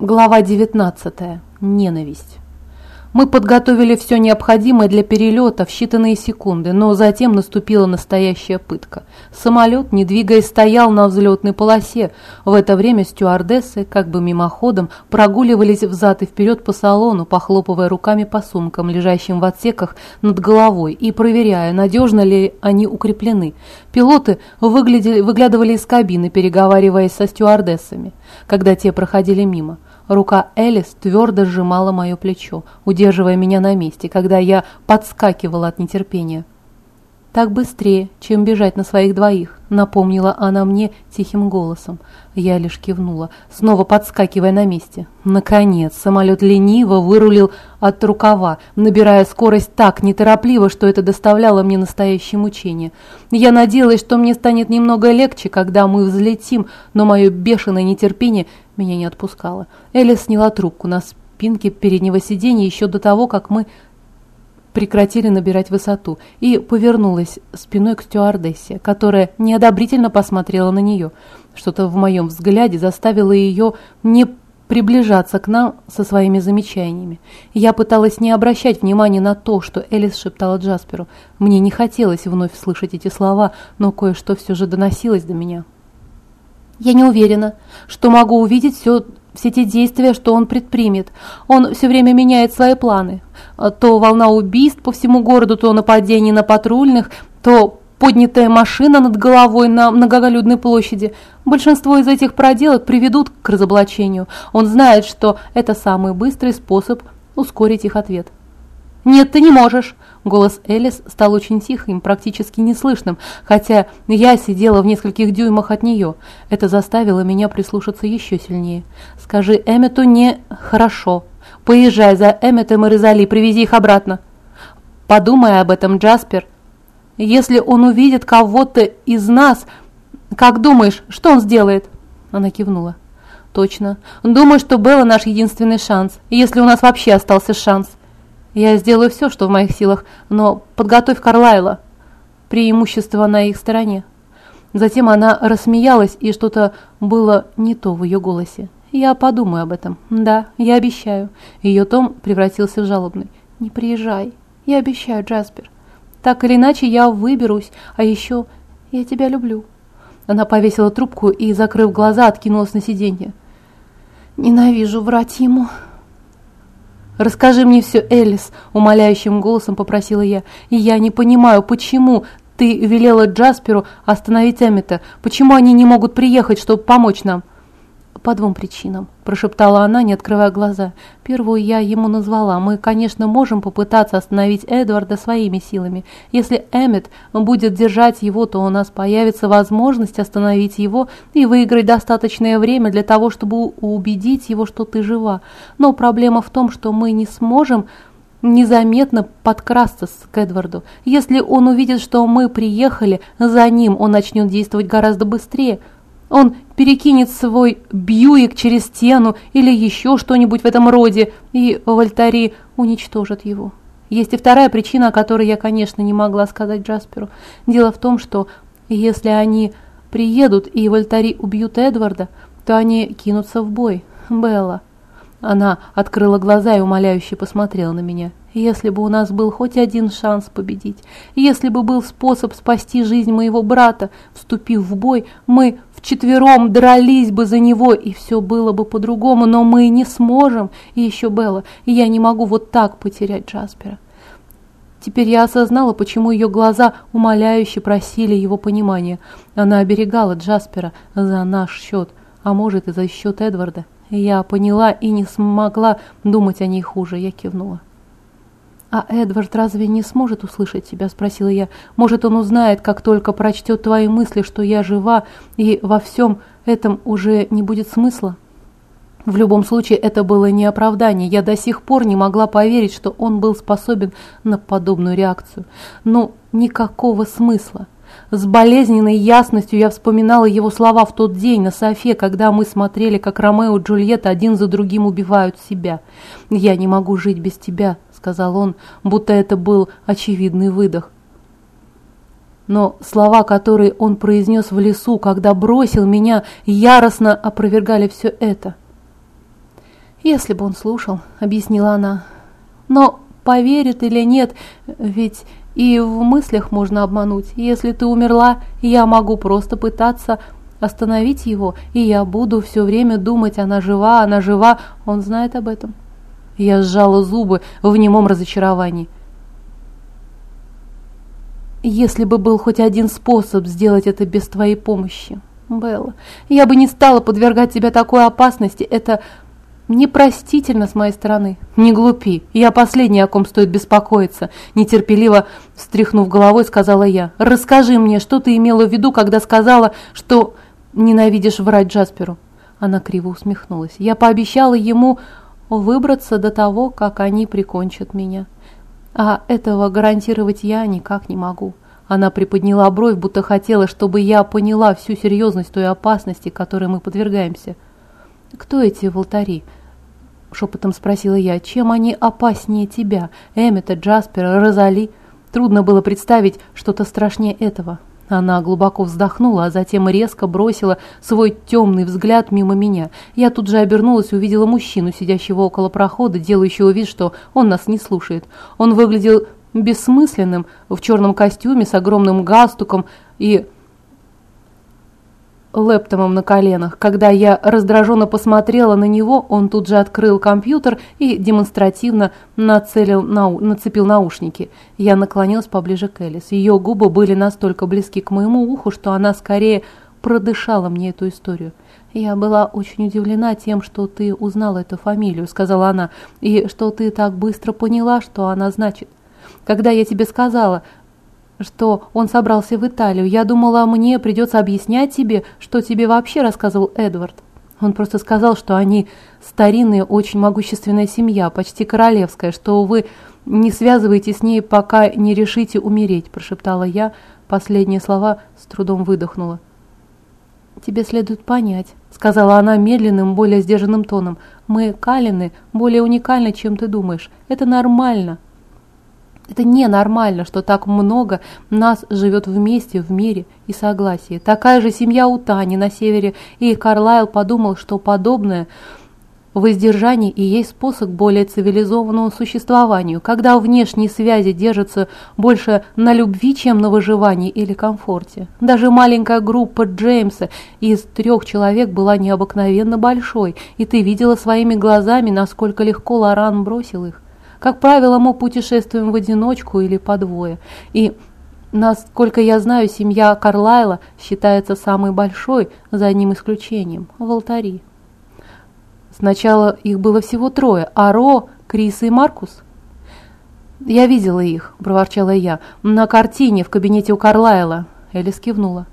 Глава 19. Ненависть. Мы подготовили все необходимое для перелета в считанные секунды, но затем наступила настоящая пытка. Самолет, не двигаясь, стоял на взлетной полосе. В это время стюардессы, как бы мимоходом, прогуливались взад и вперед по салону, похлопывая руками по сумкам, лежащим в отсеках над головой, и проверяя, надежно ли они укреплены. Пилоты выглядели, выглядывали из кабины, переговариваясь со стюардессами, когда те проходили мимо. Рука Элис твердо сжимала мое плечо, удерживая меня на месте, когда я подскакивала от нетерпения. «Так быстрее, чем бежать на своих двоих», — напомнила она мне тихим голосом. Я лишь кивнула, снова подскакивая на месте. Наконец, самолет лениво вырулил от рукава, набирая скорость так неторопливо, что это доставляло мне настоящее мучение. Я надеялась, что мне станет немного легче, когда мы взлетим, но мое бешеное нетерпение меня не отпускало. Элис сняла трубку на спинке переднего сиденья еще до того, как мы прекратили набирать высоту, и повернулась спиной к стюардессе, которая неодобрительно посмотрела на нее. Что-то в моем взгляде заставило ее не приближаться к нам со своими замечаниями. Я пыталась не обращать внимания на то, что Элис шептала Джасперу. Мне не хотелось вновь слышать эти слова, но кое-что все же доносилось до меня. Я не уверена, что могу увидеть все все те действия, что он предпримет. Он все время меняет свои планы. То волна убийств по всему городу, то нападение на патрульных, то поднятая машина над головой на многолюдной площади. Большинство из этих проделок приведут к разоблачению. Он знает, что это самый быстрый способ ускорить их ответ. «Нет, ты не можешь!» Голос Элис стал очень тихим, практически неслышным, хотя я сидела в нескольких дюймах от нее. Это заставило меня прислушаться еще сильнее. «Скажи Эммету не хорошо. Поезжай за Эмметом и Розали, привези их обратно. Подумай об этом, Джаспер. Если он увидит кого-то из нас, как думаешь, что он сделает?» Она кивнула. «Точно. Думаю, что Белла наш единственный шанс, если у нас вообще остался шанс. Я сделаю все, что в моих силах, но подготовь Карлайла. Преимущество на их стороне. Затем она рассмеялась, и что-то было не то в ее голосе. Я подумаю об этом. Да, я обещаю. Ее том превратился в жалобный. Не приезжай. Я обещаю, Джаспер. Так или иначе я выберусь, а еще я тебя люблю. Она повесила трубку и, закрыв глаза, откинулась на сиденье. Ненавижу врать ему. «Расскажи мне все, Элис», — умоляющим голосом попросила я. «И я не понимаю, почему ты велела Джасперу остановить Эммета? Почему они не могут приехать, чтобы помочь нам?» «По двум причинам», – прошептала она, не открывая глаза. «Первую я ему назвала. Мы, конечно, можем попытаться остановить Эдварда своими силами. Если Эммет будет держать его, то у нас появится возможность остановить его и выиграть достаточное время для того, чтобы убедить его, что ты жива. Но проблема в том, что мы не сможем незаметно подкрасться к Эдварду. Если он увидит, что мы приехали за ним, он начнет действовать гораздо быстрее». Он перекинет свой Бьюик через стену или еще что-нибудь в этом роде, и Вольтари уничтожит его. Есть и вторая причина, о которой я, конечно, не могла сказать Джасперу. Дело в том, что если они приедут и Вольтари убьют Эдварда, то они кинутся в бой. Белла. Она открыла глаза и умоляюще посмотрела на меня. Если бы у нас был хоть один шанс победить, если бы был способ спасти жизнь моего брата, вступив в бой, мы вчетвером дрались бы за него, и все было бы по-другому, но мы не сможем. И еще Белла, и я не могу вот так потерять Джаспера. Теперь я осознала, почему ее глаза умоляюще просили его понимания. Она оберегала Джаспера за наш счет, а может и за счет Эдварда. Я поняла и не смогла думать о ней хуже. Я кивнула. «А Эдвард разве не сможет услышать тебя?» – спросила я. «Может, он узнает, как только прочтет твои мысли, что я жива, и во всем этом уже не будет смысла?» В любом случае, это было не оправдание. Я до сих пор не могла поверить, что он был способен на подобную реакцию. Но никакого смысла. С болезненной ясностью я вспоминала его слова в тот день на Софе, когда мы смотрели, как Ромео и Джульетта один за другим убивают себя. «Я не могу жить без тебя», сказал он, будто это был очевидный выдох. Но слова, которые он произнес в лесу, когда бросил меня, яростно опровергали все это. «Если бы он слушал», — объяснила она. «Но поверит или нет, ведь и в мыслях можно обмануть. Если ты умерла, я могу просто пытаться остановить его, и я буду все время думать, она жива, она жива, он знает об этом». Я сжала зубы в немом разочаровании. «Если бы был хоть один способ сделать это без твоей помощи, Белла, я бы не стала подвергать тебя такой опасности, это Непростительно с моей стороны. Не глупи. Я последняя, о ком стоит беспокоиться. Нетерпеливо встряхнув головой, сказала я. Расскажи мне, что ты имела в виду, когда сказала, что ненавидишь врать Джасперу? Она криво усмехнулась. Я пообещала ему выбраться до того, как они прикончат меня. А этого гарантировать я никак не могу. Она приподняла бровь, будто хотела, чтобы я поняла всю серьезность той опасности, которой мы подвергаемся. «Кто эти волтари?» — шепотом спросила я. «Чем они опаснее тебя? Эммета, Джаспера, Розали?» Трудно было представить что-то страшнее этого. Она глубоко вздохнула, а затем резко бросила свой темный взгляд мимо меня. Я тут же обернулась и увидела мужчину, сидящего около прохода, делающего вид, что он нас не слушает. Он выглядел бессмысленным, в черном костюме с огромным галстуком и лэптомом на коленах. Когда я раздраженно посмотрела на него, он тут же открыл компьютер и демонстративно нацелил, нау, нацепил наушники. Я наклонилась поближе к Элис. Ее губы были настолько близки к моему уху, что она скорее продышала мне эту историю. «Я была очень удивлена тем, что ты узнала эту фамилию», — сказала она, «и что ты так быстро поняла, что она значит. Когда я тебе сказала, что он собрался в Италию. Я думала, мне придется объяснять тебе, что тебе вообще рассказывал Эдвард. Он просто сказал, что они старинная, очень могущественная семья, почти королевская, что вы не связываете с ней, пока не решите умереть, прошептала я. Последние слова с трудом выдохнула. «Тебе следует понять», — сказала она медленным, более сдержанным тоном. «Мы, Калины, более уникальны, чем ты думаешь. Это нормально. Это ненормально, что так много нас живет вместе в мире и согласии. Такая же семья у Тани на севере, и Карлайл подумал, что подобное воздержание и есть способ более цивилизованному существованию, когда внешние связи держатся больше на любви, чем на выживании или комфорте. Даже маленькая группа Джеймса из трех человек была необыкновенно большой, и ты видела своими глазами, насколько легко Лоран бросил их. Как правило, мы путешествуем в одиночку или по двое. И, насколько я знаю, семья Карлайла считается самой большой, за одним исключением – в алтари. Сначала их было всего трое – Аро, Крис и Маркус. «Я видела их», – проворчала я, – «на картине в кабинете у Карлайла». Элис кивнула.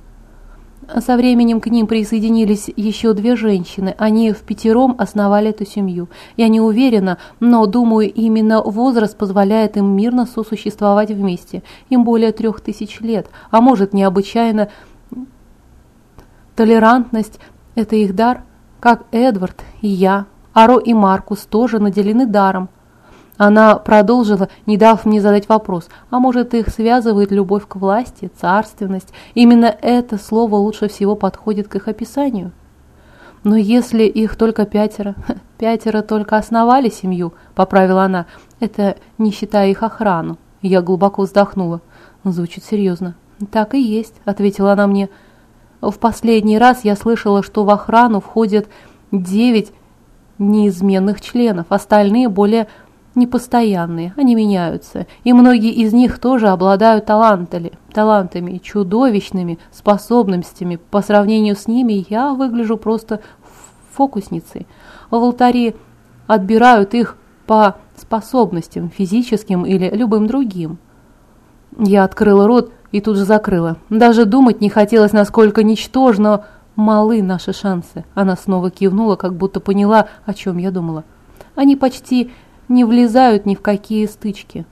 Со временем к ним присоединились еще две женщины. Они в пятером основали эту семью. Я не уверена, но думаю, именно возраст позволяет им мирно сосуществовать вместе. Им более трех тысяч лет, а может необычайно толерантность – это их дар, как Эдвард и я. Аро и Маркус тоже наделены даром. Она продолжила, не дав мне задать вопрос, а может их связывает любовь к власти, царственность. Именно это слово лучше всего подходит к их описанию. Но если их только пятеро, пятеро только основали семью, поправила она, это не считая их охрану. Я глубоко вздохнула. Звучит серьезно. Так и есть, ответила она мне. В последний раз я слышала, что в охрану входят девять неизменных членов, остальные более непостоянные, они меняются, и многие из них тоже обладают талантами, талантами, чудовищными способностями. По сравнению с ними я выгляжу просто фокусницей. В алтаре отбирают их по способностям, физическим или любым другим. Я открыла рот и тут же закрыла. Даже думать не хотелось, насколько ничтожно малы наши шансы. Она снова кивнула, как будто поняла, о чем я думала. Они почти не влезают ни в какие стычки.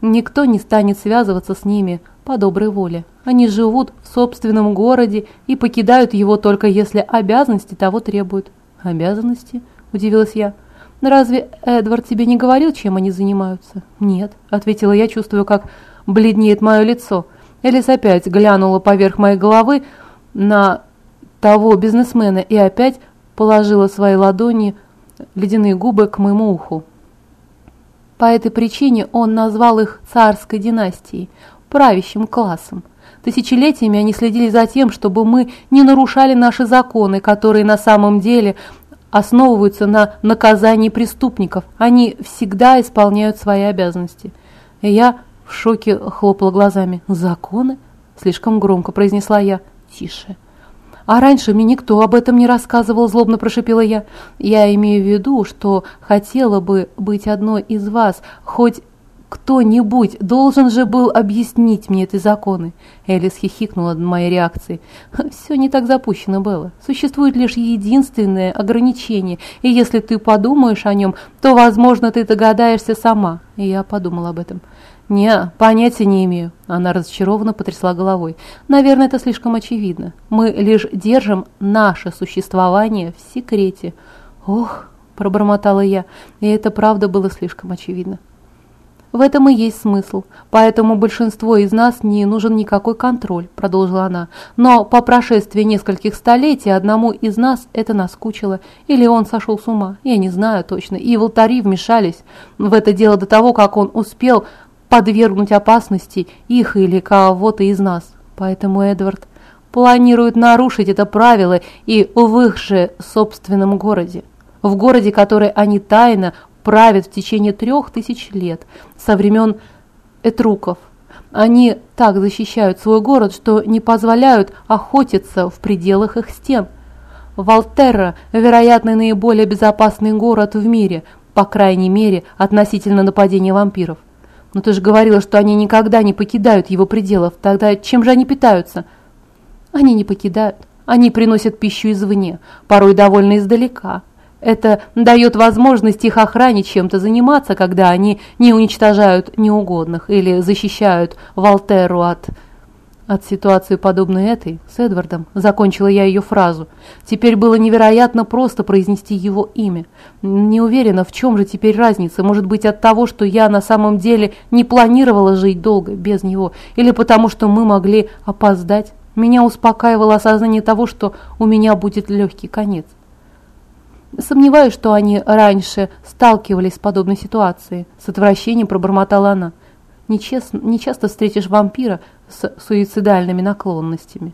Никто не станет связываться с ними по доброй воле. Они живут в собственном городе и покидают его только если обязанности того требуют. «Обязанности?» – удивилась я. «Разве Эдвард тебе не говорил, чем они занимаются?» «Нет», – ответила я, чувствуя, как бледнеет мое лицо. Элис опять глянула поверх моей головы на того бизнесмена и опять положила свои ладони ледяные губы к моему уху. По этой причине он назвал их царской династией, правящим классом. Тысячелетиями они следили за тем, чтобы мы не нарушали наши законы, которые на самом деле основываются на наказании преступников. Они всегда исполняют свои обязанности. И я в шоке хлопала глазами. «Законы?» – слишком громко произнесла я. «Тише». «А раньше мне никто об этом не рассказывал», – злобно прошипела я. «Я имею в виду, что хотела бы быть одной из вас, хоть кто-нибудь должен же был объяснить мне эти законы. Элис хихикнула над моей реакцией. Все не так запущено было. Существует лишь единственное ограничение, и если ты подумаешь о нем, то, возможно, ты догадаешься сама. И я подумала об этом. «Не, понятия не имею». Она разочарованно потрясла головой. «Наверное, это слишком очевидно. Мы лишь держим наше существование в секрете». «Ох», – пробормотала я, и это правда было слишком очевидно. В этом и есть смысл. Поэтому большинство из нас не нужен никакой контроль, продолжила она. Но по прошествии нескольких столетий одному из нас это наскучило. Или он сошел с ума. Я не знаю точно. И волтари вмешались в это дело до того, как он успел подвергнуть опасности их или кого-то из нас. Поэтому Эдвард планирует нарушить это правило и в их же собственном городе. В городе, который они тайно правят в течение трех тысяч лет, со времен этруков. Они так защищают свой город, что не позволяют охотиться в пределах их стен. Волтерра, вероятно, наиболее безопасный город в мире, по крайней мере, относительно нападения вампиров. Но ты же говорила, что они никогда не покидают его пределов. Тогда чем же они питаются? Они не покидают. Они приносят пищу извне, порой довольно издалека. Это дает возможность их охране чем-то заниматься, когда они не уничтожают неугодных или защищают Волтеру от... От ситуации, подобной этой, с Эдвардом, закончила я ее фразу. Теперь было невероятно просто произнести его имя. Не уверена, в чем же теперь разница. Может быть, от того, что я на самом деле не планировала жить долго без него, или потому, что мы могли опоздать. Меня успокаивало осознание того, что у меня будет легкий конец. Сомневаюсь, что они раньше сталкивались с подобной ситуацией. С отвращением пробормотала она. Нечестно, не часто встретишь вампира с суицидальными наклонностями.